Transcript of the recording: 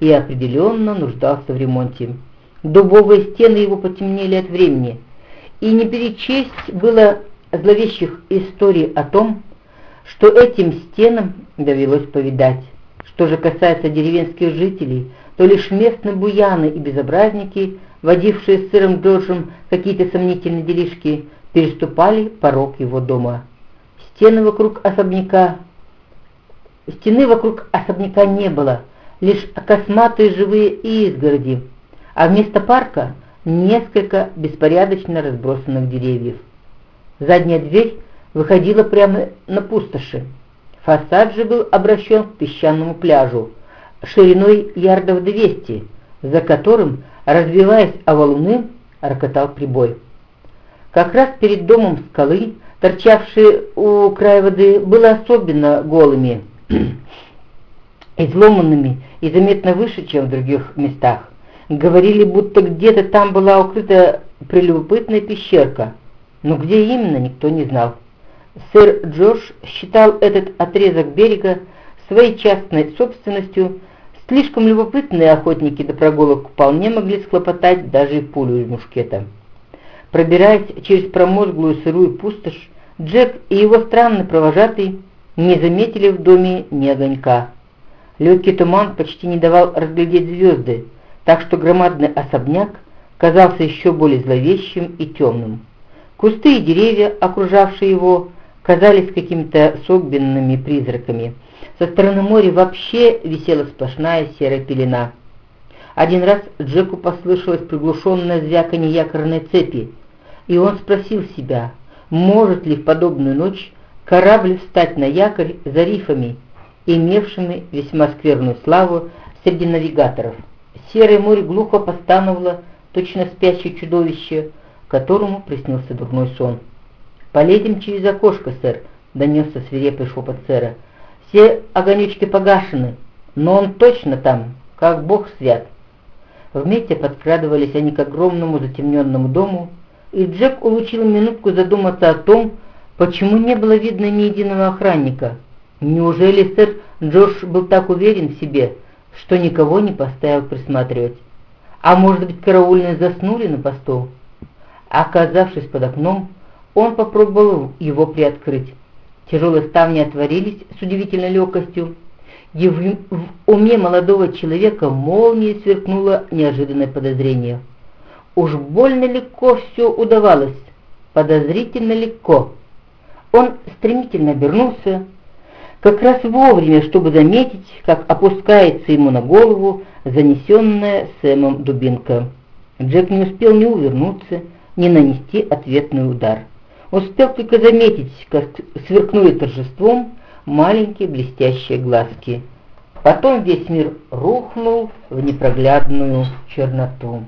и определенно нуждался в ремонте. Дубовые стены его потемнели от времени, и не перечесть было зловещих историй о том, что этим стенам довелось повидать. Что же касается деревенских жителей, то лишь местные буяны и безобразники, водившие с сыром Джорджем какие-то сомнительные делишки, переступали порог его дома. Стены вокруг особняка... Стены вокруг особняка не было, лишь косматые живые изгороди, а вместо парка несколько беспорядочно разбросанных деревьев. Задняя дверь выходила прямо на пустоши. Фасад же был обращен к песчаному пляжу, шириной ярдов 200, за которым, разбиваясь о валуны, рокотал прибой. Как раз перед домом скалы, торчавшие у края воды, было особенно голыми, изломанными и заметно выше, чем в других местах. Говорили, будто где-то там была укрыта прелюбопытная пещерка, но где именно, никто не знал. Сэр Джордж считал этот отрезок берега своей частной собственностью, слишком любопытные охотники до прогулок вполне могли схлопотать даже и пулю из мушкета. Пробираясь через промозглую сырую пустошь, Джек и его странный провожатый не заметили в доме ни огонька. Легкий туман почти не давал разглядеть звезды, так что громадный особняк казался еще более зловещим и темным. Кусты и деревья, окружавшие его, казались какими-то согбенными призраками. Со стороны моря вообще висела сплошная серая пелена. Один раз Джеку послышалось приглушенное звяканье якорной цепи, и он спросил себя, может ли в подобную ночь корабль встать на якорь за рифами, имевшими весьма скверную славу среди навигаторов. Серое море глухо постановало, точно спящее чудовище, которому приснился дурной сон. «Полетим через окошко, сэр», — донесся свирепый шепот сэра. «Все огонечки погашены, но он точно там, как бог свят». Вместе подкрадывались они к огромному затемненному дому, и Джек улучил минутку задуматься о том, почему не было видно ни единого охранника. Неужели сэр Джордж был так уверен в себе, что никого не поставил присматривать? А может быть, караульные заснули на посту? Оказавшись под окном, он попробовал его приоткрыть. Тяжелые ставни отворились с удивительной легкостью, и в, в уме молодого человека молнией сверкнуло неожиданное подозрение. Уж больно легко все удавалось, подозрительно легко. Он стремительно обернулся, как раз вовремя, чтобы заметить, как опускается ему на голову занесенная Сэмом дубинка. Джек не успел ни увернуться, ни нанести ответный удар успел только заметить, как сверкнули торжеством маленькие блестящие глазки. Потом весь мир рухнул в непроглядную черноту.